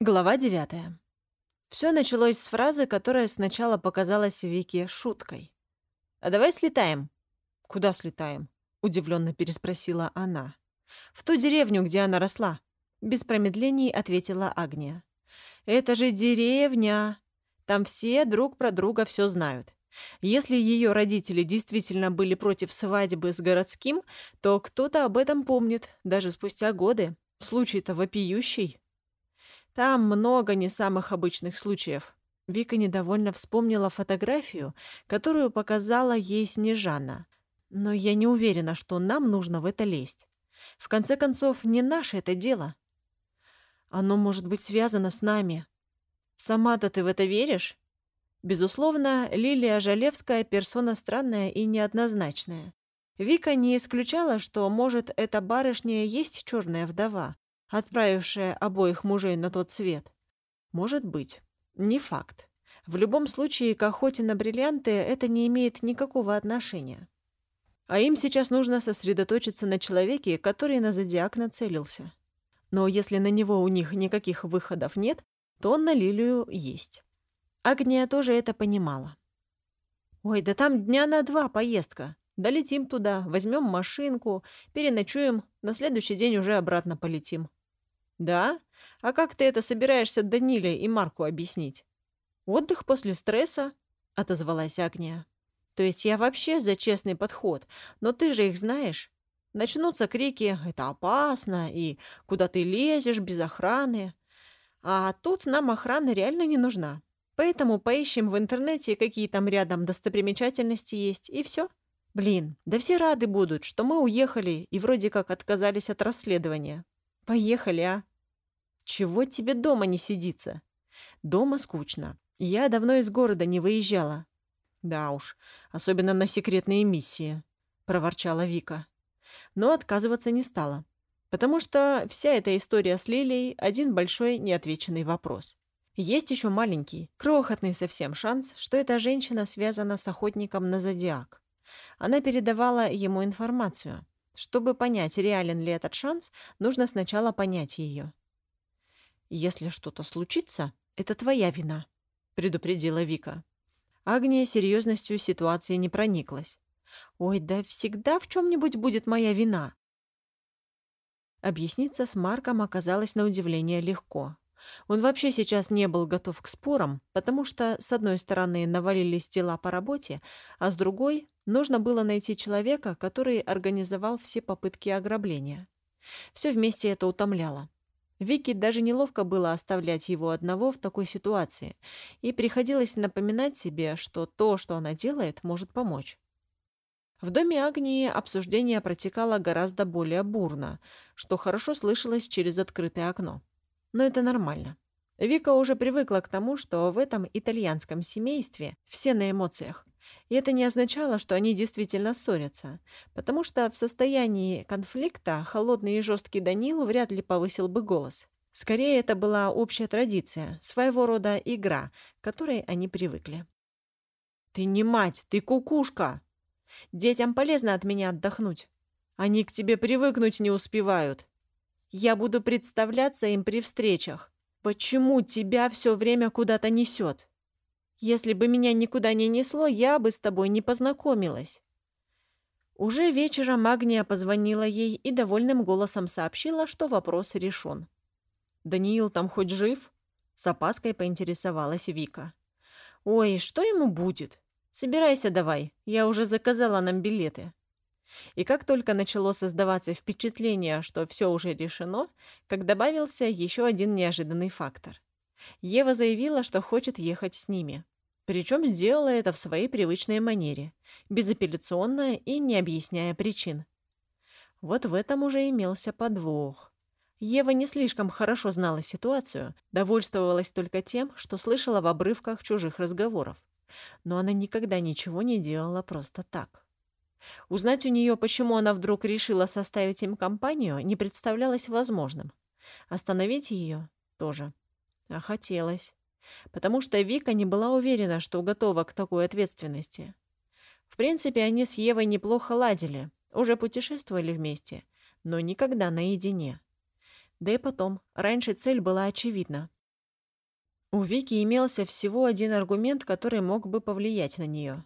Глава девятая. Все началось с фразы, которая сначала показалась Вике шуткой. «А давай слетаем». «Куда слетаем?» — удивленно переспросила она. «В ту деревню, где она росла», — без промедлений ответила Агния. «Это же деревня. Там все друг про друга все знают. Если ее родители действительно были против свадьбы с городским, то кто-то об этом помнит, даже спустя годы. Случай-то вопиющий». Там много не самых обычных случаев. Вика недовольно вспомнила фотографию, которую показала ей Снежана. Но я не уверена, что нам нужно в это лезть. В конце концов, не наше это дело. Оно может быть связано с нами. Сама-то ты в это веришь? Безусловно, Лилия Жалевская персона странная и неоднозначная. Вика не исключала, что, может, эта барышня есть черная вдова, отправившая обоих мужей на тот свет? Может быть. Не факт. В любом случае, к охоте на бриллианты это не имеет никакого отношения. А им сейчас нужно сосредоточиться на человеке, который на зодиак нацелился. Но если на него у них никаких выходов нет, то на Лилию есть. Агния тоже это понимала. «Ой, да там дня на два поездка. Долетим туда, возьмем машинку, переночуем, на следующий день уже обратно полетим. «Да? А как ты это собираешься Даниле и Марку объяснить?» «Отдых после стресса», — отозвалась Агния. «То есть я вообще за честный подход, но ты же их знаешь. Начнутся крики «это опасно» и «куда ты лезешь без охраны». А тут нам охрана реально не нужна. Поэтому поищем в интернете, какие там рядом достопримечательности есть, и все. Блин, да все рады будут, что мы уехали и вроде как отказались от расследования. Поехали, а? Чего тебе дома не сидится? Дома скучно. Я давно из города не выезжала. Да уж, особенно на секретные миссии, проворчала Вика. Но отказываться не стала, потому что вся эта история с Лилией – один большой неотвеченный вопрос. Есть еще маленький, крохотный совсем шанс, что эта женщина связана с охотником на зодиак. Она передавала ему информацию. Чтобы понять, реален ли этот шанс, нужно сначала понять ее. «Если что-то случится, это твоя вина», — предупредила Вика. Агния серьезностью ситуации не прониклась. «Ой, да всегда в чем-нибудь будет моя вина». Объясниться с Марком оказалось на удивление легко. Он вообще сейчас не был готов к спорам, потому что, с одной стороны, навалились дела по работе, а с другой нужно было найти человека, который организовал все попытки ограбления. Все вместе это утомляло. Вике даже неловко было оставлять его одного в такой ситуации, и приходилось напоминать себе, что то, что она делает, может помочь. В доме Агнии обсуждение протекало гораздо более бурно, что хорошо слышалось через открытое окно. Но это нормально. Вика уже привыкла к тому, что в этом итальянском семействе все на эмоциях. И это не означало, что они действительно ссорятся, потому что в состоянии конфликта холодный и жесткий Данил вряд ли повысил бы голос. Скорее, это была общая традиция, своего рода игра, к которой они привыкли. «Ты не мать, ты кукушка! Детям полезно от меня отдохнуть. Они к тебе привыкнуть не успевают. Я буду представляться им при встречах. Почему тебя все время куда-то несет?» Если бы меня никуда не несло, я бы с тобой не познакомилась». Уже вечером Агния позвонила ей и довольным голосом сообщила, что вопрос решен. «Даниил там хоть жив?» С опаской поинтересовалась Вика. «Ой, что ему будет? Собирайся давай, я уже заказала нам билеты». И как только начало создаваться впечатление, что все уже решено, как добавился еще один неожиданный фактор. Ева заявила, что хочет ехать с ними. Причем сделала это в своей привычной манере, безапелляционно и не объясняя причин. Вот в этом уже имелся подвох. Ева не слишком хорошо знала ситуацию, довольствовалась только тем, что слышала в обрывках чужих разговоров. Но она никогда ничего не делала просто так. Узнать у нее, почему она вдруг решила составить им компанию, не представлялось возможным. Остановить ее тоже. А хотелось потому что Вика не была уверена, что готова к такой ответственности. В принципе, они с Евой неплохо ладили, уже путешествовали вместе, но никогда наедине. Да и потом, раньше цель была очевидна У Вики имелся всего один аргумент, который мог бы повлиять на нее.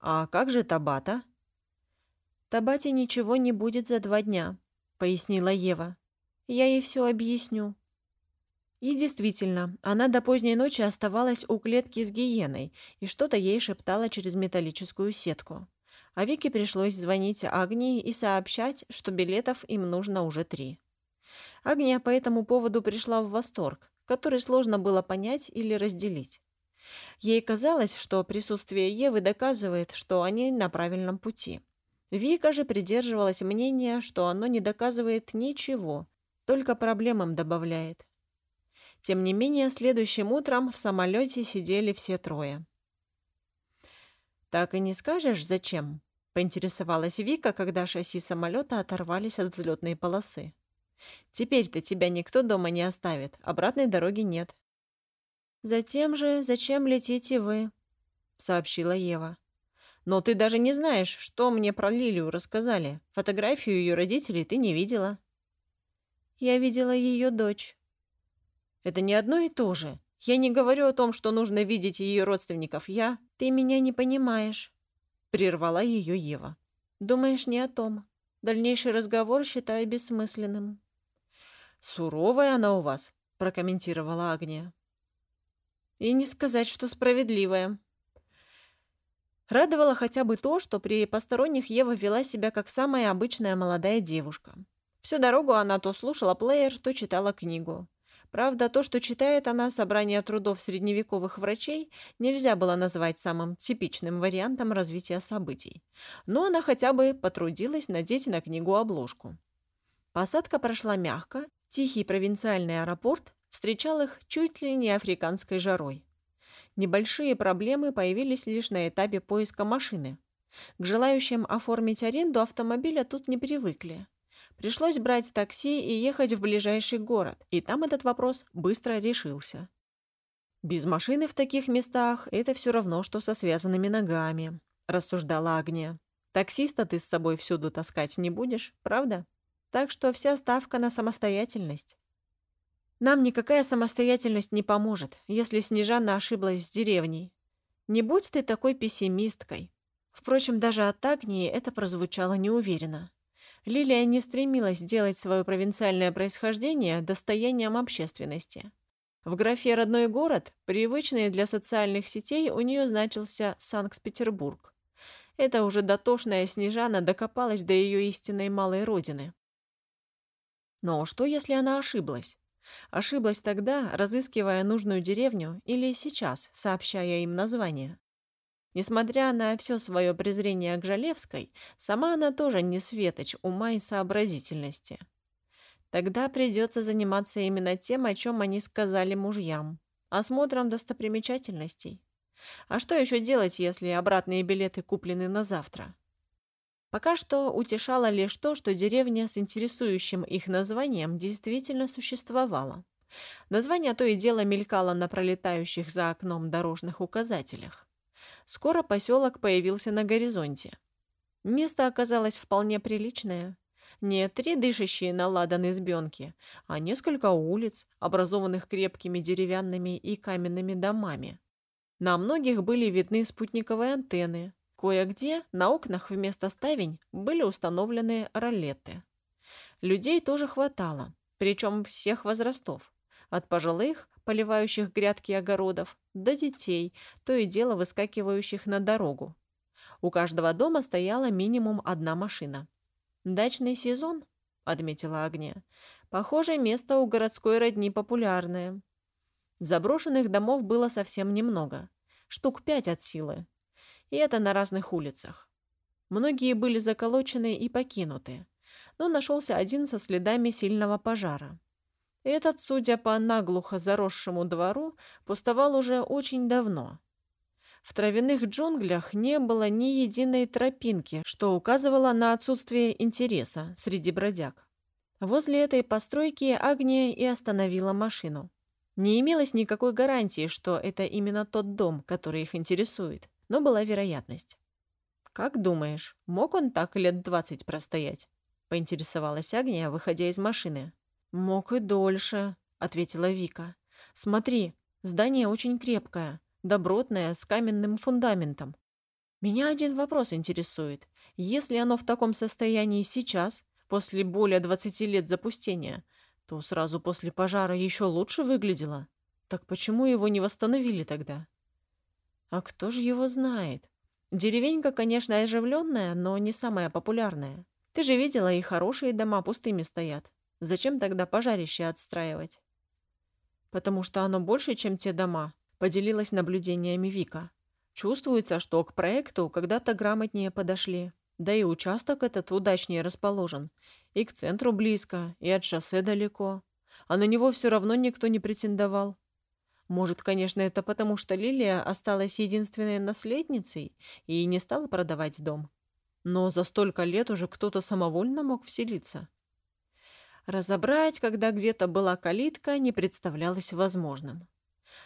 «А как же Табата?» «Табате ничего не будет за два дня», — пояснила Ева. «Я ей все объясню». И действительно, она до поздней ночи оставалась у клетки с гиеной и что-то ей шептала через металлическую сетку. А Вике пришлось звонить Агнии и сообщать, что билетов им нужно уже три. Агния по этому поводу пришла в восторг, который сложно было понять или разделить. Ей казалось, что присутствие Евы доказывает, что они на правильном пути. Вика же придерживалась мнения, что оно не доказывает ничего, только проблемам добавляет. Тем не менее, следующим утром в самолете сидели все трое. «Так и не скажешь, зачем?» — поинтересовалась Вика, когда шасси самолета оторвались от взлетной полосы. Теперь-то тебя никто дома не оставит, обратной дороги нет. Затем же, зачем летите вы? сообщила Ева. Но ты даже не знаешь, что мне про Лилию рассказали. Фотографию ее родителей ты не видела. Я видела ее дочь. Это не одно и то же. Я не говорю о том, что нужно видеть ее родственников. Я... Ты меня не понимаешь. Прервала ее Ева. Думаешь не о том. Дальнейший разговор считаю бессмысленным. «Суровая она у вас», — прокомментировала Агния. «И не сказать, что справедливая». Радовало хотя бы то, что при посторонних Ева вела себя как самая обычная молодая девушка. Всю дорогу она то слушала плеер, то читала книгу. Правда, то, что читает она собрание трудов средневековых врачей, нельзя было назвать самым типичным вариантом развития событий. Но она хотя бы потрудилась надеть на книгу обложку. Посадка прошла мягко, Тихий провинциальный аэропорт встречал их чуть ли не африканской жарой. Небольшие проблемы появились лишь на этапе поиска машины. К желающим оформить аренду автомобиля тут не привыкли. Пришлось брать такси и ехать в ближайший город, и там этот вопрос быстро решился. «Без машины в таких местах это все равно, что со связанными ногами», – рассуждала Агния. «Таксиста ты с собой всюду таскать не будешь, правда?» Так что вся ставка на самостоятельность. Нам никакая самостоятельность не поможет, если Снежана ошиблась с деревней. Не будь ты такой пессимисткой. Впрочем, даже от Агнии это прозвучало неуверенно. Лилия не стремилась делать свое провинциальное происхождение достоянием общественности. В графе «Родной город», привычный для социальных сетей, у нее значился Санкт-Петербург. Это уже дотошная Снежана докопалась до ее истинной малой родины. Но что, если она ошиблась? Ошиблась тогда, разыскивая нужную деревню, или сейчас, сообщая им название? Несмотря на все свое презрение к Жалевской, сама она тоже не светоч ума и сообразительности. Тогда придется заниматься именно тем, о чем они сказали мужьям – осмотром достопримечательностей. А что еще делать, если обратные билеты куплены на завтра? Пока что утешало лишь то, что деревня с интересующим их названием действительно существовала. Название то и дело мелькало на пролетающих за окном дорожных указателях. Скоро поселок появился на горизонте. Место оказалось вполне приличное. Не три дышащие на ладан избенки, а несколько улиц, образованных крепкими деревянными и каменными домами. На многих были видны спутниковые антенны, Кое-где на окнах вместо ставень были установлены ролеты. Людей тоже хватало, причем всех возрастов. От пожилых, поливающих грядки огородов, до детей, то и дело выскакивающих на дорогу. У каждого дома стояла минимум одна машина. «Дачный сезон», — отметила Агния. «Похоже, место у городской родни популярное». Заброшенных домов было совсем немного. Штук пять от силы, и это на разных улицах. Многие были заколочены и покинуты, но нашелся один со следами сильного пожара. Этот, судя по наглухо заросшему двору, пустовал уже очень давно. В травяных джунглях не было ни единой тропинки, что указывало на отсутствие интереса среди бродяг. Возле этой постройки Агния и остановила машину. Не имелось никакой гарантии, что это именно тот дом, который их интересует но была вероятность. «Как думаешь, мог он так лет двадцать простоять?» — поинтересовалась Агния, выходя из машины. «Мог и дольше», — ответила Вика. «Смотри, Здание очень крепкое, добротное, с каменным фундаментом. Меня один вопрос интересует. Если оно в таком состоянии сейчас, после более 20 лет запустения, то сразу после пожара еще лучше выглядело. Так почему его не восстановили тогда? А кто же его знает? Деревенька, конечно, оживленная, но не самая популярная. Ты же видела, и хорошие дома пустыми стоят. Зачем тогда пожарище отстраивать? Потому что оно больше, чем те дома, поделилась наблюдениями Вика. Чувствуется, что к проекту когда-то грамотнее подошли. Да и участок этот удачнее расположен. И к центру близко, и от шоссе далеко. А на него все равно никто не претендовал. Может, конечно, это потому, что Лилия осталась единственной наследницей и не стала продавать дом. Но за столько лет уже кто-то самовольно мог вселиться. Разобрать, когда где-то была калитка, не представлялось возможным.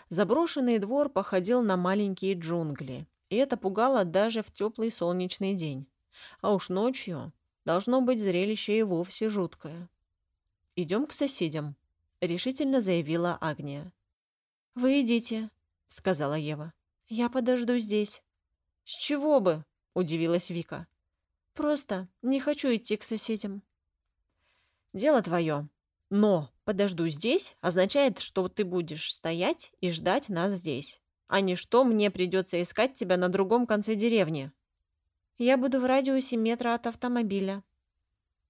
Заброшенный двор походил на маленькие джунгли, и это пугало даже в теплый солнечный день. А уж ночью должно быть зрелище и вовсе жуткое. «Идем к соседям», — решительно заявила Агния. «Вы идите», — сказала Ева. «Я подожду здесь». «С чего бы?» — удивилась Вика. «Просто не хочу идти к соседям». «Дело твое. Но «подожду здесь» означает, что ты будешь стоять и ждать нас здесь, а не что мне придется искать тебя на другом конце деревни. Я буду в радиусе метра от автомобиля».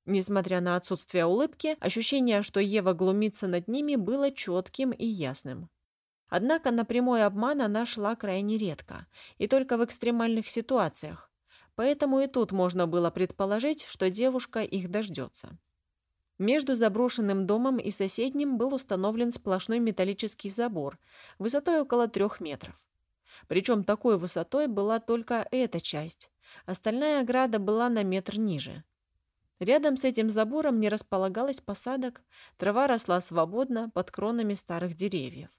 Несмотря на отсутствие улыбки, ощущение, что Ева глумится над ними, было четким и ясным. Однако на прямой обман она шла крайне редко, и только в экстремальных ситуациях, поэтому и тут можно было предположить, что девушка их дождется. Между заброшенным домом и соседним был установлен сплошной металлический забор высотой около трех метров. Причем такой высотой была только эта часть, остальная ограда была на метр ниже. Рядом с этим забором не располагалось посадок, трава росла свободно под кронами старых деревьев.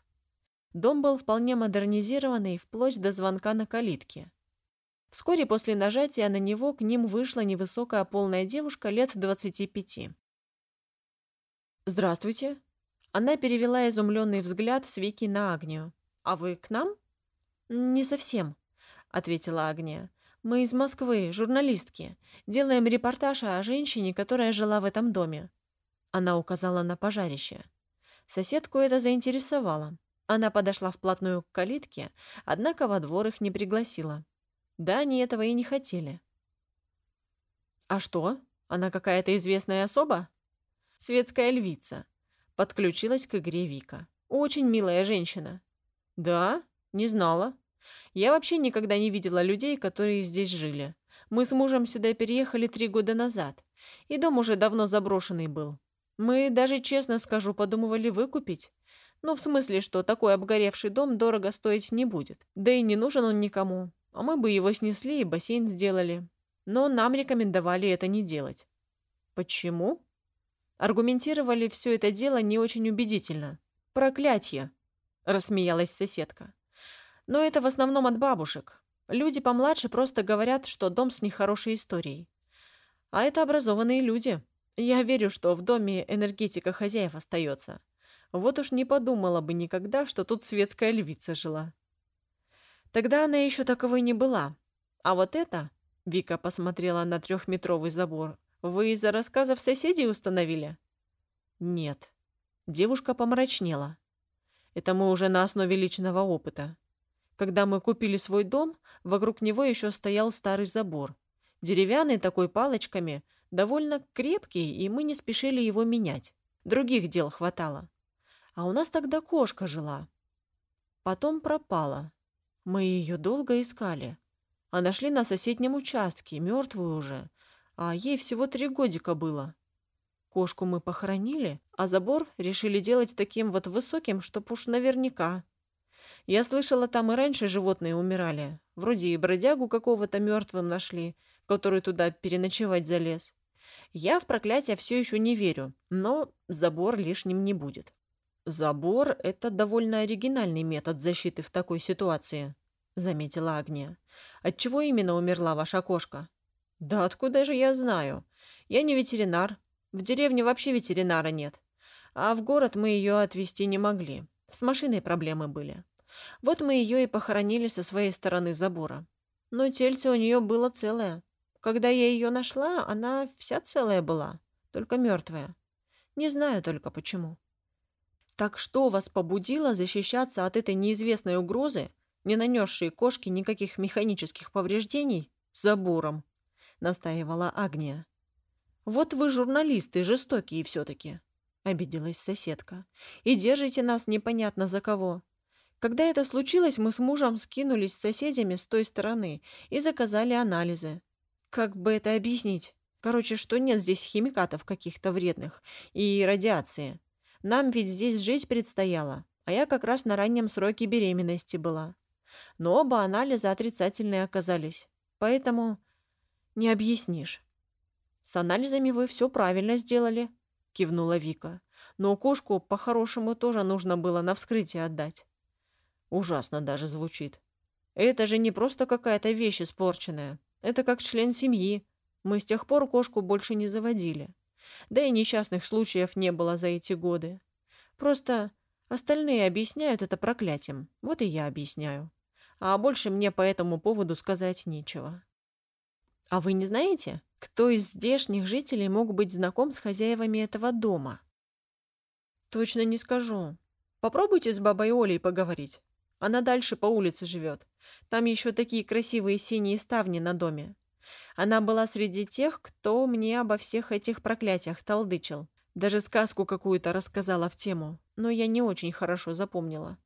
Дом был вполне модернизированный, вплоть до звонка на калитке. Вскоре после нажатия на него к ним вышла невысокая полная девушка лет 25. «Здравствуйте». Она перевела изумленный взгляд с Вики на Агнию. «А вы к нам?» «Не совсем», — ответила Агния. «Мы из Москвы, журналистки. Делаем репортаж о женщине, которая жила в этом доме». Она указала на пожарище. Соседку это заинтересовало. Она подошла вплотную к калитке, однако во двор их не пригласила. Да, они этого и не хотели. «А что? Она какая-то известная особа?» Светская львица. Подключилась к игре Вика. Очень милая женщина. Да? Не знала. Я вообще никогда не видела людей, которые здесь жили. Мы с мужем сюда переехали три года назад, и дом уже давно заброшенный был. Мы даже, честно скажу, подумывали выкупить. Ну, в смысле, что такой обгоревший дом дорого стоить не будет. Да и не нужен он никому. А мы бы его снесли и бассейн сделали. Но нам рекомендовали это не делать. Почему? Аргументировали все это дело не очень убедительно. «Проклятье!» – рассмеялась соседка. «Но это в основном от бабушек. Люди помладше просто говорят, что дом с нехорошей историей. А это образованные люди. Я верю, что в доме энергетика хозяев остается. Вот уж не подумала бы никогда, что тут светская львица жила. Тогда она еще таковой не была. А вот это, Вика посмотрела на трехметровый забор, вы из-за рассказов соседей установили? Нет. Девушка помрачнела. Это мы уже на основе личного опыта. Когда мы купили свой дом, вокруг него еще стоял старый забор. Деревянный такой палочками, довольно крепкий, и мы не спешили его менять. Других дел хватало. А у нас тогда кошка жила. Потом пропала. Мы ее долго искали. А нашли на соседнем участке, мертвую уже, а ей всего три годика было. Кошку мы похоронили, а забор решили делать таким вот высоким, чтоб уж наверняка. Я слышала, там и раньше животные умирали. Вроде и бродягу какого-то мертвым нашли, который туда переночевать залез. Я в проклятие все еще не верю, но забор лишним не будет. Забор – это довольно оригинальный метод защиты в такой ситуации, заметила Агния. Отчего именно умерла ваша кошка? «Да откуда же я знаю? Я не ветеринар. В деревне вообще ветеринара нет. А в город мы ее отвезти не могли. С машиной проблемы были. Вот мы ее и похоронили со своей стороны забора. Но тельце у нее было целое. Когда я ее нашла, она вся целая была, только мертвая. Не знаю только почему. Так что вас побудило защищаться от этой неизвестной угрозы, не нанесшей кошке никаких механических повреждений, забором? Настаивала Агния. Вот вы журналисты, жестокие все-таки. Обиделась соседка. И держите нас непонятно за кого. Когда это случилось, мы с мужем скинулись с соседями с той стороны и заказали анализы. Как бы это объяснить? Короче, что нет здесь химикатов каких-то вредных и радиации. Нам ведь здесь жить предстояло, а я как раз на раннем сроке беременности была. Но оба анализа отрицательные оказались. Поэтому не объяснишь. С анализами вы все правильно сделали, кивнула Вика. Но кошку по-хорошему тоже нужно было на вскрытие отдать. Ужасно даже звучит. Это же не просто какая-то вещь испорченная. Это как член семьи. Мы с тех пор кошку больше не заводили. Да и несчастных случаев не было за эти годы. Просто остальные объясняют это проклятием. Вот и я объясняю. А больше мне по этому поводу сказать нечего. А вы не знаете, кто из здешних жителей мог быть знаком с хозяевами этого дома? Точно не скажу. Попробуйте с бабой Олей поговорить. Она дальше по улице живет. Там еще такие красивые синие ставни на доме. Она была среди тех, кто мне обо всех этих проклятиях толдычил. Даже сказку какую-то рассказала в тему, но я не очень хорошо запомнила.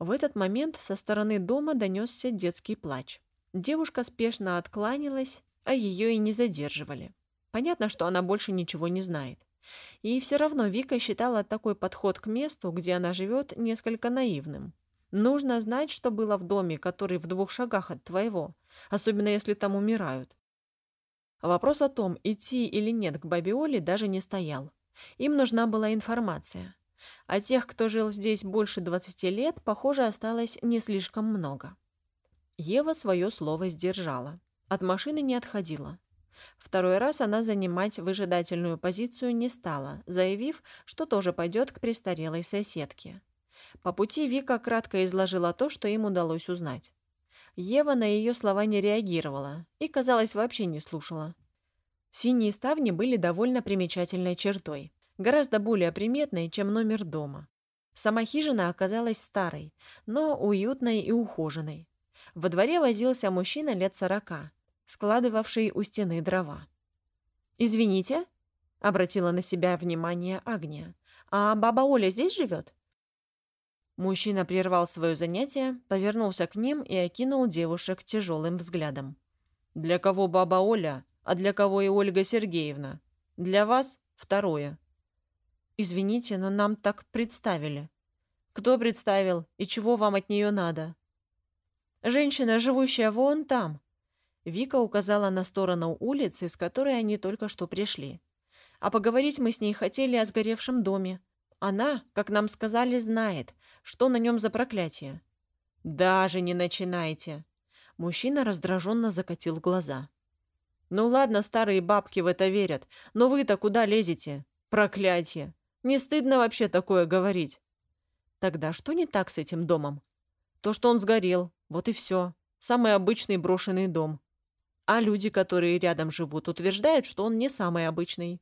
В этот момент со стороны дома донесся детский плач. Девушка спешно откланялась, а ее и не задерживали. Понятно, что она больше ничего не знает. И все равно Вика считала такой подход к месту, где она живет, несколько наивным. Нужно знать, что было в доме, который в двух шагах от твоего, особенно если там умирают. Вопрос о том, идти или нет к бабе Оле, даже не стоял. Им нужна была информация. А тех, кто жил здесь больше 20 лет, похоже, осталось не слишком много. Ева свое слово сдержала. От машины не отходила. Второй раз она занимать выжидательную позицию не стала, заявив, что тоже пойдет к престарелой соседке. По пути Вика кратко изложила то, что им удалось узнать. Ева на ее слова не реагировала и, казалось, вообще не слушала. Синие ставни были довольно примечательной чертой, гораздо более приметной, чем номер дома. Сама хижина оказалась старой, но уютной и ухоженной. Во дворе возился мужчина лет сорока, складывавший у стены дрова. «Извините», — обратила на себя внимание Агния, «а баба Оля здесь живет?» Мужчина прервал свое занятие, повернулся к ним и окинул девушек тяжелым взглядом. «Для кого баба Оля, а для кого и Ольга Сергеевна? Для вас второе». «Извините, но нам так представили». «Кто представил и чего вам от нее надо?» «Женщина, живущая вон там». Вика указала на сторону улицы, с которой они только что пришли. «А поговорить мы с ней хотели о сгоревшем доме. Она, как нам сказали, знает, что на нем за проклятие. Даже не начинайте. Мужчина раздраженно закатил глаза. Ну ладно, старые бабки в это верят, но вы-то куда лезете? Проклятие. Не стыдно вообще такое говорить. Тогда что не так с этим домом? То, что он сгорел, вот и все. Самый обычный брошенный дом. А люди, которые рядом живут, утверждают, что он не самый обычный.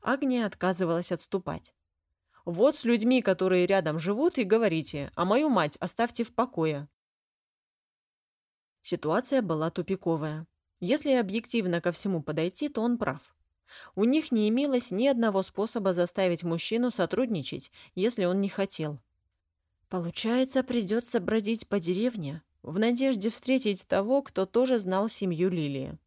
Агния отказывалась отступать. Вот с людьми, которые рядом живут, и говорите, а мою мать оставьте в покое. Ситуация была тупиковая. Если объективно ко всему подойти, то он прав. У них не имелось ни одного способа заставить мужчину сотрудничать, если он не хотел. Получается, придется бродить по деревне в надежде встретить того, кто тоже знал семью Лилии.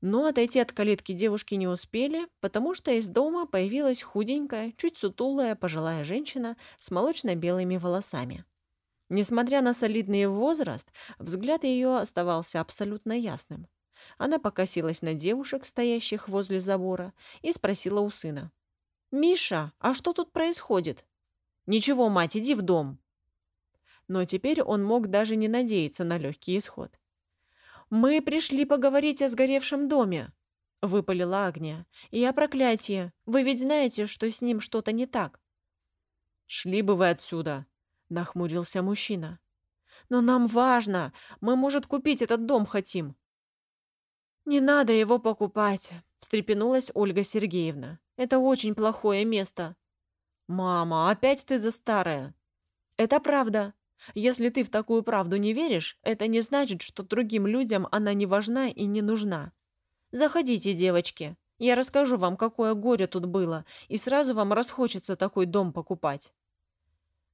Но отойти от калитки девушки не успели, потому что из дома появилась худенькая, чуть сутулая пожилая женщина с молочно-белыми волосами. Несмотря на солидный возраст, взгляд ее оставался абсолютно ясным. Она покосилась на девушек, стоящих возле забора, и спросила у сына. «Миша, а что тут происходит?» «Ничего, мать, иди в дом». Но теперь он мог даже не надеяться на легкий исход. «Мы пришли поговорить о сгоревшем доме», — выпалила Агния. «И о проклятии. Вы ведь знаете, что с ним что-то не так». «Шли бы вы отсюда!» — нахмурился мужчина. «Но нам важно! Мы, может, купить этот дом хотим!» «Не надо его покупать!» — встрепенулась Ольга Сергеевна. «Это очень плохое место!» «Мама, опять ты за старое!» «Это правда. Если ты в такую правду не веришь, это не значит, что другим людям она не важна и не нужна. Заходите, девочки. Я расскажу вам, какое горе тут было, и сразу вам расхочется такой дом покупать.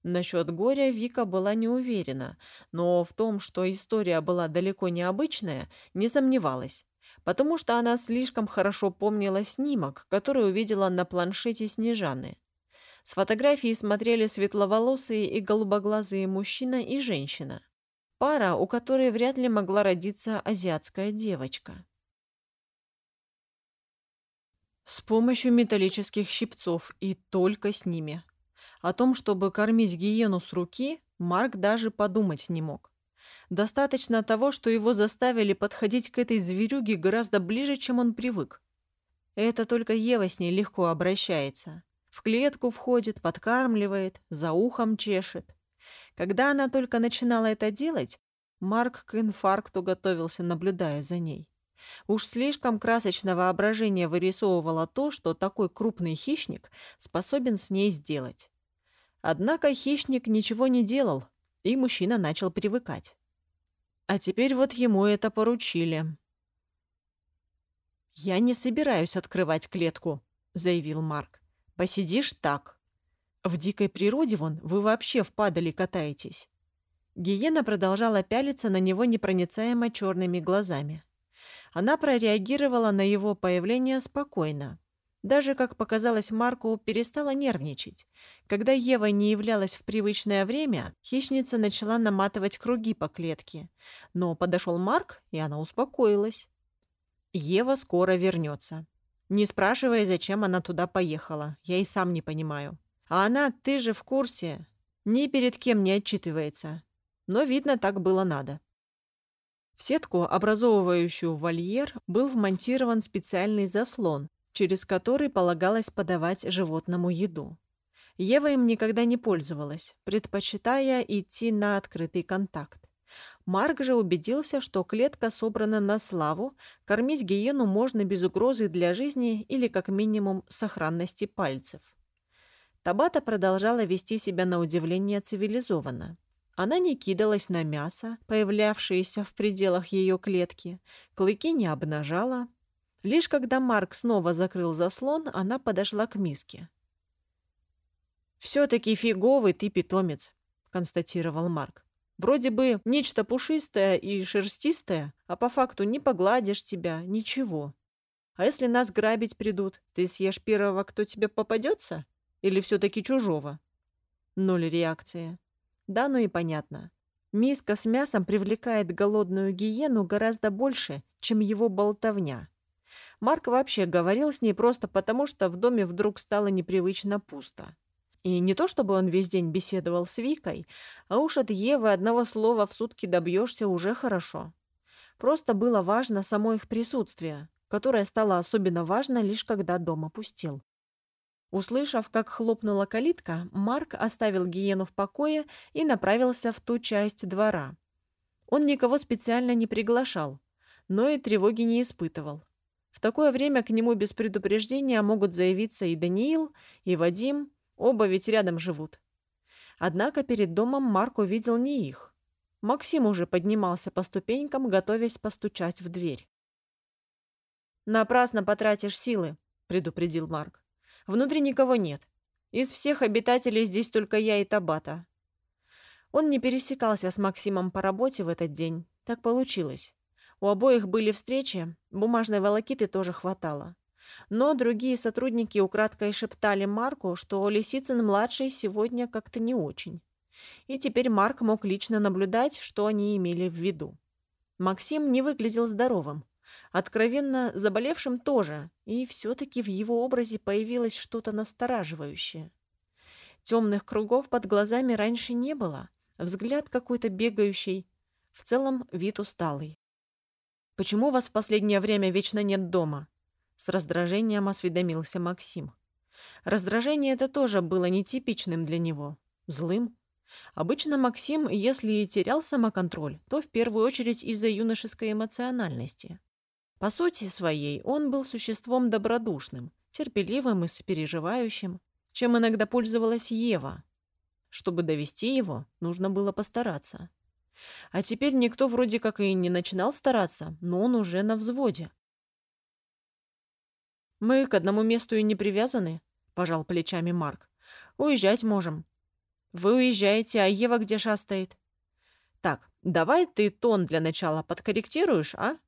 Насчет горя Вика была не уверена, но в том, что история была далеко необычная, не сомневалась, потому что она слишком хорошо помнила снимок, который увидела на планшете Снежаны. С фотографии смотрели светловолосые и голубоглазые мужчина и женщина. Пара, у которой вряд ли могла родиться азиатская девочка. С помощью металлических щипцов и только с ними. О том, чтобы кормить гиену с руки, Марк даже подумать не мог. Достаточно того, что его заставили подходить к этой зверюге гораздо ближе, чем он привык. Это только Ева с ней легко обращается. В клетку входит, подкармливает, за ухом чешет. Когда она только начинала это делать, Марк к инфаркту готовился, наблюдая за ней. Уж слишком красочно воображение вырисовывало то, что такой крупный хищник способен с ней сделать. Однако хищник ничего не делал, и мужчина начал привыкать. А теперь вот ему это поручили. «Я не собираюсь открывать клетку», — заявил Марк. Посидишь так. В дикой природе вон вы вообще в падали катаетесь. Гиена продолжала пялиться на него непроницаемо черными глазами. Она прореагировала на его появление спокойно. Даже, как показалось Марку, перестала нервничать. Когда Ева не являлась в привычное время, хищница начала наматывать круги по клетке. Но подошел Марк, и она успокоилась. Ева скоро вернется. Не спрашивай, зачем она туда поехала. Я и сам не понимаю. А она, ты же в курсе, ни перед кем не отчитывается. Но, видно, так было надо. В сетку, образовывающую вольер, был вмонтирован специальный заслон, через который полагалось подавать животному еду. Ева им никогда не пользовалась, предпочитая идти на открытый контакт. Марк же убедился, что клетка собрана на славу, кормить гиену можно без угрозы для жизни или как минимум сохранности пальцев. Табата продолжала вести себя на удивление цивилизованно. Она не кидалась на мясо, появлявшееся в пределах ее клетки, клыки не обнажала. Лишь когда Марк снова закрыл заслон, она подошла к миске. «Все-таки фиговый ты питомец», — констатировал Марк. Вроде бы нечто пушистое и шерстистое, а по факту не погладишь тебя, ничего. А если нас грабить придут, ты съешь первого, кто тебе попадется? Или все-таки чужого? Ноль реакции. Да, ну и понятно. Миска с мясом привлекает голодную гиену гораздо больше, чем его болтовня. Марк вообще говорил с ней просто потому, что в доме вдруг стало непривычно пусто. И не то чтобы он весь день беседовал с Викой, а уж от Евы одного слова в сутки добьешься уже хорошо. Просто было важно само их присутствие, которое стало особенно важно лишь когда дом опустел. Услышав, как хлопнула калитка, Марк оставил гиену в покое и направился в ту часть двора. Он никого специально не приглашал, но и тревоги не испытывал. В такое время к нему без предупреждения могут заявиться и Даниил, и Вадим, Оба ведь рядом живут. Однако перед домом Марк увидел не их. Максим уже поднимался по ступенькам, готовясь постучать в дверь. «Напрасно потратишь силы», — предупредил Марк. «Внутри никого нет. Из всех обитателей здесь только я и Табата». Он не пересекался с Максимом по работе в этот день. Так получилось. У обоих были встречи, бумажной волокиты тоже хватало. Но другие сотрудники украдкой шептали Марку, что Лисицын-младший сегодня как-то не очень. И теперь Марк мог лично наблюдать, что они имели в виду. Максим не выглядел здоровым. Откровенно заболевшим тоже, и все-таки в его образе появилось что-то настораживающее. Темных кругов под глазами раньше не было, взгляд какой-то бегающий, в целом вид усталый. «Почему вас в последнее время вечно нет дома?» С раздражением осведомился Максим. Раздражение это тоже было нетипичным для него. Злым. Обычно Максим, если и терял самоконтроль, то в первую очередь из-за юношеской эмоциональности. По сути своей он был существом добродушным, терпеливым и сопереживающим, чем иногда пользовалась Ева. Чтобы довести его, нужно было постараться. А теперь никто вроде как и не начинал стараться, но он уже на взводе. «Мы к одному месту и не привязаны», — пожал плечами Марк. «Уезжать можем». «Вы уезжаете, а Ева где шастает?» «Так, давай ты тон для начала подкорректируешь, а?»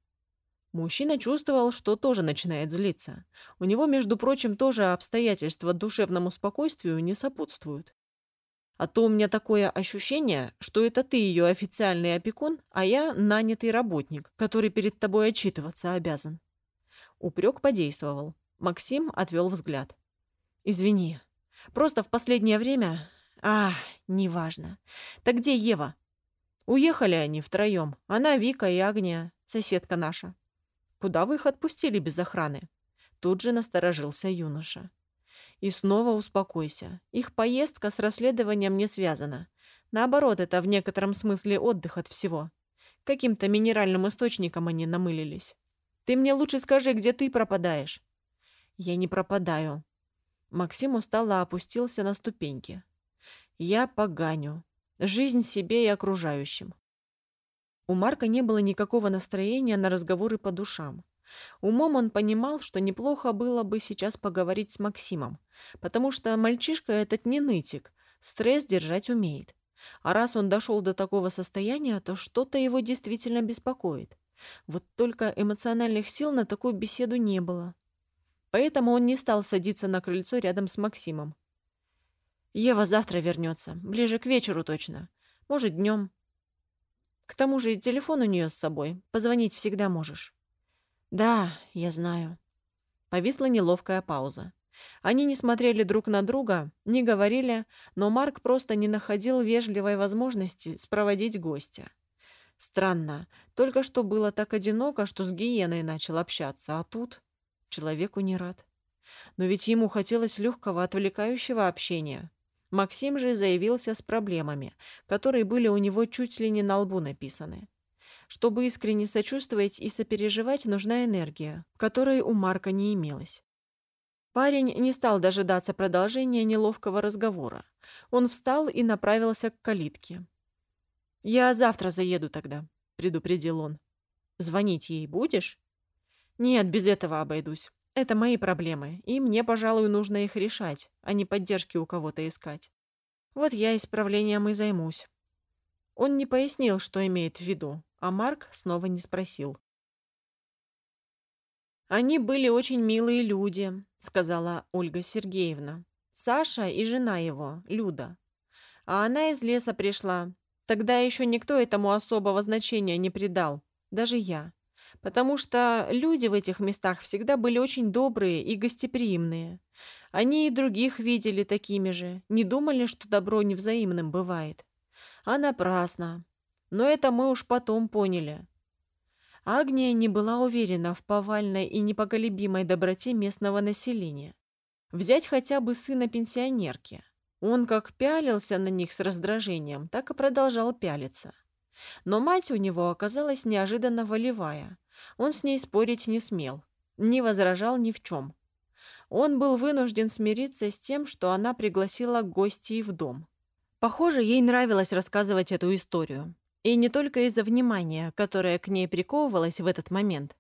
Мужчина чувствовал, что тоже начинает злиться. У него, между прочим, тоже обстоятельства душевному спокойствию не сопутствуют. А то у меня такое ощущение, что это ты ее официальный опекун, а я нанятый работник, который перед тобой отчитываться обязан. Упрек подействовал. Максим отвел взгляд. «Извини. Просто в последнее время... А, неважно. Так где Ева?» «Уехали они втроем. Она, Вика и Агния, соседка наша». «Куда вы их отпустили без охраны?» Тут же насторожился юноша. «И снова успокойся. Их поездка с расследованием не связана. Наоборот, это в некотором смысле отдых от всего. Каким-то минеральным источником они намылились. Ты мне лучше скажи, где ты пропадаешь?» «Я не пропадаю». Максим устало опустился на ступеньки. «Я поганю. Жизнь себе и окружающим. У Марка не было никакого настроения на разговоры по душам. Умом он понимал, что неплохо было бы сейчас поговорить с Максимом, потому что мальчишка этот не нытик, стресс держать умеет. А раз он дошел до такого состояния, то что-то его действительно беспокоит. Вот только эмоциональных сил на такую беседу не было. Поэтому он не стал садиться на крыльцо рядом с Максимом. «Ева завтра вернется, ближе к вечеру точно. Может, днем. К тому же телефон у нее с собой. Позвонить всегда можешь». «Да, я знаю». Повисла неловкая пауза. Они не смотрели друг на друга, не говорили, но Марк просто не находил вежливой возможности спроводить гостя. Странно, только что было так одиноко, что с гиеной начал общаться, а тут человеку не рад. Но ведь ему хотелось легкого отвлекающего общения. Максим же заявился с проблемами, которые были у него чуть ли не на лбу написаны. Чтобы искренне сочувствовать и сопереживать, нужна энергия, которой у Марка не имелось. Парень не стал дожидаться продолжения неловкого разговора. Он встал и направился к калитке. «Я завтра заеду тогда», — предупредил он. «Звонить ей будешь?» «Нет, без этого обойдусь. Это мои проблемы, и мне, пожалуй, нужно их решать, а не поддержки у кого-то искать. Вот я исправлением и займусь. Он не пояснил, что имеет в виду, а Марк снова не спросил. «Они были очень милые люди», — сказала Ольга Сергеевна. «Саша и жена его, Люда. А она из леса пришла. Тогда еще никто этому особого значения не придал, даже я потому что люди в этих местах всегда были очень добрые и гостеприимные. Они и других видели такими же, не думали, что добро невзаимным бывает. А напрасно. Но это мы уж потом поняли. Агния не была уверена в повальной и непоколебимой доброте местного населения. Взять хотя бы сына пенсионерки. Он как пялился на них с раздражением, так и продолжал пялиться. Но мать у него оказалась неожиданно волевая. Он с ней спорить не смел, не возражал ни в чем. Он был вынужден смириться с тем, что она пригласила гостей в дом. Похоже, ей нравилось рассказывать эту историю. И не только из-за внимания, которое к ней приковывалось в этот момент.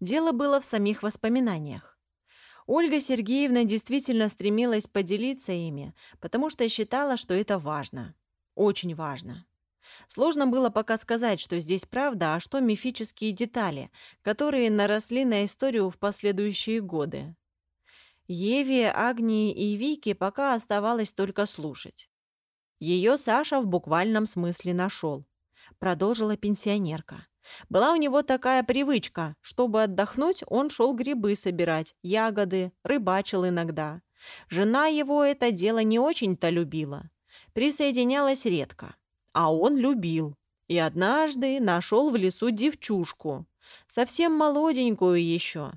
Дело было в самих воспоминаниях. Ольга Сергеевна действительно стремилась поделиться ими, потому что считала, что это важно. Очень важно. Сложно было пока сказать, что здесь правда, а что мифические детали, которые наросли на историю в последующие годы. Еве, Агнии и Вике пока оставалось только слушать. Ее Саша в буквальном смысле нашел. Продолжила пенсионерка. Была у него такая привычка, чтобы отдохнуть, он шел грибы собирать, ягоды, рыбачил иногда. Жена его это дело не очень-то любила. Присоединялась редко. А он любил. И однажды нашел в лесу девчушку. Совсем молоденькую еще.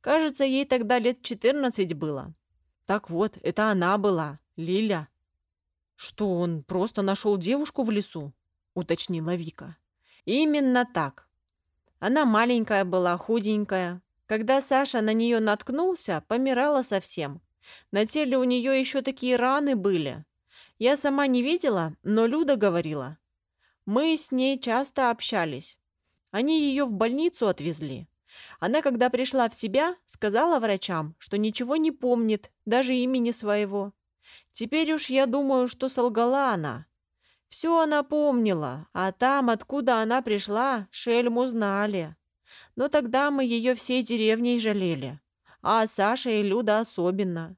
Кажется, ей тогда лет 14 было. Так вот, это она была, Лиля. Что, он просто нашел девушку в лесу? Уточнила Вика. Именно так. Она маленькая была, худенькая. Когда Саша на нее наткнулся, помирала совсем. На теле у нее еще такие раны были. Я сама не видела, но Люда говорила. Мы с ней часто общались. Они ее в больницу отвезли. Она, когда пришла в себя, сказала врачам, что ничего не помнит, даже имени своего. Теперь уж я думаю, что солгала она. Все она помнила, а там, откуда она пришла, шельму знали. Но тогда мы ее всей деревней жалели. А Саша и Люда особенно.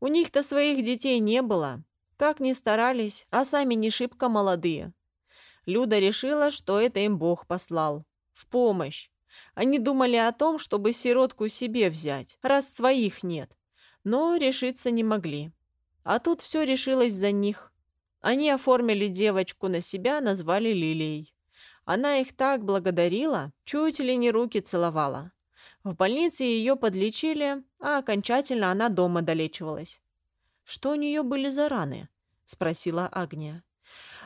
У них-то своих детей не было. Как ни старались, а сами не шибко молодые. Люда решила, что это им Бог послал. В помощь. Они думали о том, чтобы сиротку себе взять, раз своих нет. Но решиться не могли. А тут все решилось за них. Они оформили девочку на себя, назвали Лилией. Она их так благодарила, чуть ли не руки целовала. В больнице ее подлечили, а окончательно она дома долечивалась. «Что у нее были за раны?» – спросила Агния.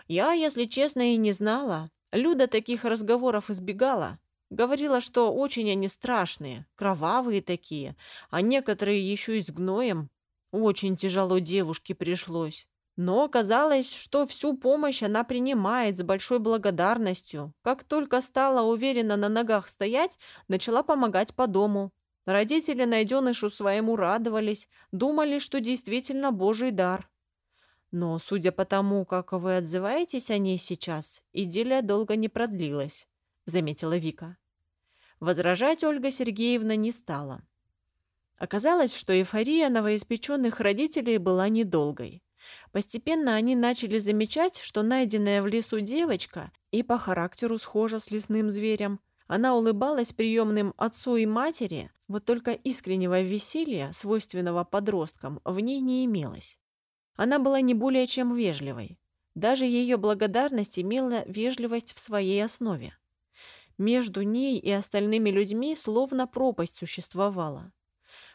«Я, если честно, и не знала. Люда таких разговоров избегала. Говорила, что очень они страшные, кровавые такие, а некоторые еще и с гноем. Очень тяжело девушке пришлось. Но оказалось, что всю помощь она принимает с большой благодарностью. Как только стала уверенно на ногах стоять, начала помогать по дому. Родители найденышу своему радовались, думали, что действительно божий дар. Но, судя по тому, как вы отзываетесь о ней сейчас, идиллия долго не продлилась, заметила Вика. Возражать Ольга Сергеевна не стала. Оказалось, что эйфория новоиспеченных родителей была недолгой. Постепенно они начали замечать, что найденная в лесу девочка и по характеру схожа с лесным зверем. Она улыбалась приемным отцу и матери, вот только искреннего веселья, свойственного подросткам, в ней не имелось. Она была не более чем вежливой. Даже ее благодарность имела вежливость в своей основе. Между ней и остальными людьми словно пропасть существовала.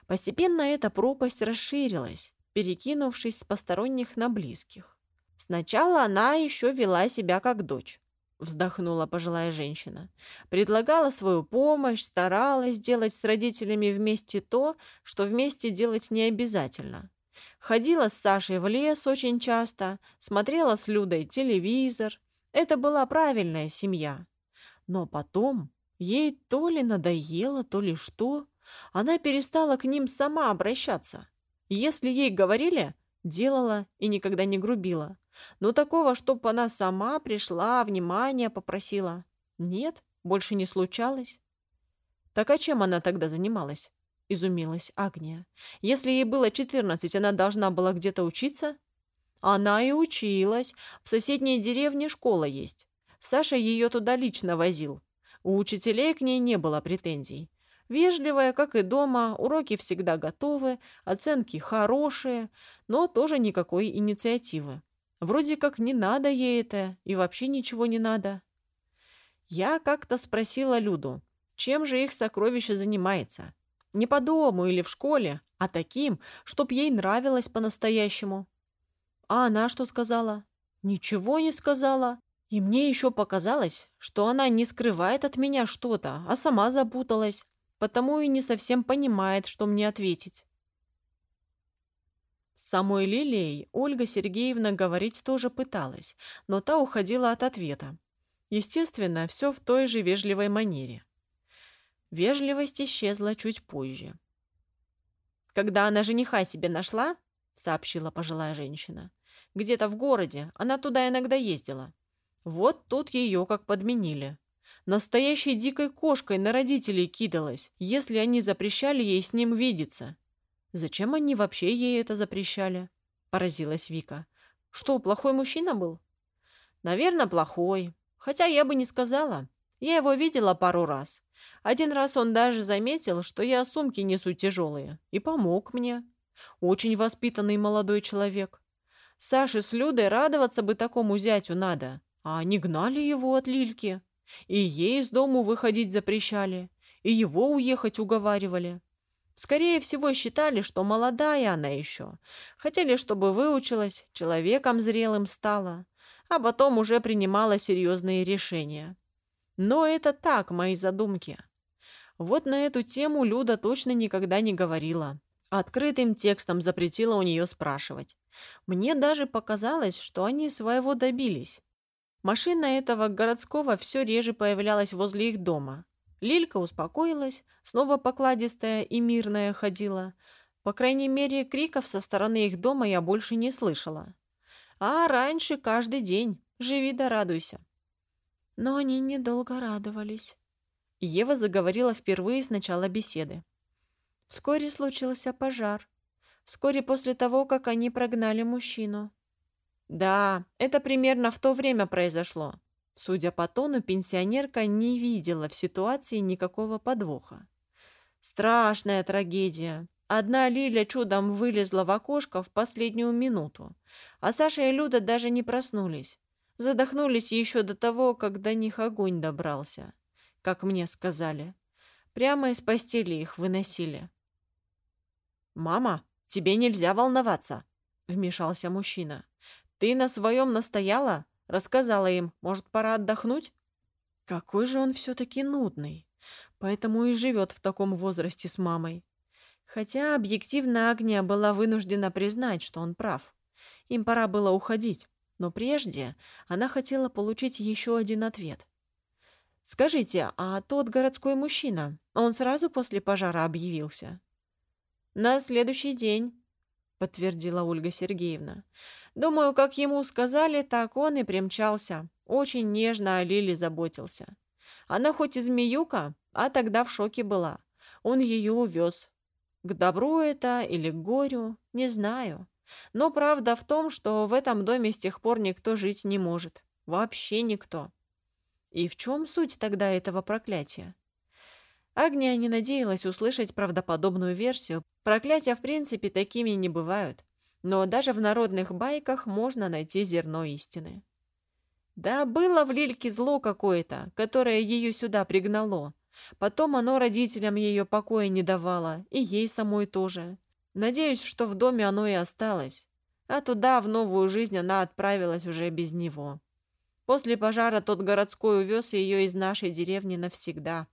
Постепенно эта пропасть расширилась, перекинувшись с посторонних на близких. Сначала она еще вела себя как дочь, вздохнула пожилая женщина. Предлагала свою помощь, старалась делать с родителями вместе то, что вместе делать не обязательно. Ходила с Сашей в лес очень часто, смотрела с Людой телевизор. Это была правильная семья. Но потом ей то ли надоело, то ли что, она перестала к ним сама обращаться. Если ей говорили, делала и никогда не грубила. Но такого, чтоб она сама пришла, внимание попросила. Нет, больше не случалось. Так а чем она тогда занималась? Изумилась Агния. Если ей было четырнадцать, она должна была где-то учиться? Она и училась. В соседней деревне школа есть. Саша ее туда лично возил. У учителей к ней не было претензий. Вежливая, как и дома, уроки всегда готовы, оценки хорошие, но тоже никакой инициативы. Вроде как не надо ей это, и вообще ничего не надо. Я как-то спросила Люду, чем же их сокровище занимается. Не по дому или в школе, а таким, чтоб ей нравилось по-настоящему. А она что сказала? Ничего не сказала. И мне еще показалось, что она не скрывает от меня что-то, а сама запуталась потому и не совсем понимает, что мне ответить. С самой Лилией Ольга Сергеевна говорить тоже пыталась, но та уходила от ответа. Естественно, все в той же вежливой манере. Вежливость исчезла чуть позже. «Когда она жениха себе нашла, — сообщила пожилая женщина, — где-то в городе, она туда иногда ездила. Вот тут ее как подменили. Настоящей дикой кошкой на родителей кидалась, если они запрещали ей с ним видеться. Зачем они вообще ей это запрещали? Поразилась Вика. Что, плохой мужчина был? Наверное, плохой. Хотя я бы не сказала. Я его видела пару раз. Один раз он даже заметил, что я сумки несу тяжелые, и помог мне. Очень воспитанный молодой человек. Саше с Людой радоваться бы такому зятю надо, а они гнали его от Лильки. И ей из дому выходить запрещали, и его уехать уговаривали. Скорее всего, считали, что молодая она еще. Хотели, чтобы выучилась, человеком зрелым стала, а потом уже принимала серьезные решения. Но это так, мои задумки. Вот на эту тему Люда точно никогда не говорила. Открытым текстом запретила у нее спрашивать. Мне даже показалось, что они своего добились. Машина этого городского все реже появлялась возле их дома. Лилька успокоилась, снова покладистая и мирная ходила. По крайней мере, криков со стороны их дома я больше не слышала. А раньше каждый день. Живи да радуйся. Но они недолго радовались. Ева заговорила впервые с начала беседы. Вскоре случился пожар. Вскоре после того, как они прогнали мужчину. Да, это примерно в то время произошло. Судя по тону, пенсионерка не видела в ситуации никакого подвоха. Страшная трагедия. Одна Лиля чудом вылезла в окошко в последнюю минуту, а Саша и Люда даже не проснулись. Задохнулись еще до того, как до них огонь добрался, как мне сказали. Прямо из постели их выносили. «Мама, тебе нельзя волноваться», — вмешался мужчина. «Ты на своем настояла? Рассказала им, может, пора отдохнуть? Какой же он все-таки нудный. Поэтому и живет в таком возрасте с мамой. Хотя объективно Агния была вынуждена признать, что он прав. Им пора было уходить. Но прежде она хотела получить еще один ответ. «Скажите, а тот городской мужчина, он сразу после пожара объявился?» «На следующий день», — подтвердила Ольга Сергеевна. Думаю, как ему сказали, так он и примчался. Очень нежно о Лиле заботился. Она хоть и змеюка, а тогда в шоке была. Он ее увез. К добру это или к горю, не знаю. Но правда в том, что в этом доме с тех пор никто жить не может. Вообще никто. И в чем суть тогда этого проклятия? Агния не надеялась услышать правдоподобную версию. Проклятия, в принципе, такими не бывают. Но даже в народных байках можно найти зерно истины. Да было в Лильке зло какое-то, которое ее сюда пригнало. Потом оно родителям ее покоя не давало, и ей самой тоже. Надеюсь, что в доме оно и осталось. А туда, в новую жизнь, она отправилась уже без него. После пожара тот городской увез ее из нашей деревни навсегда.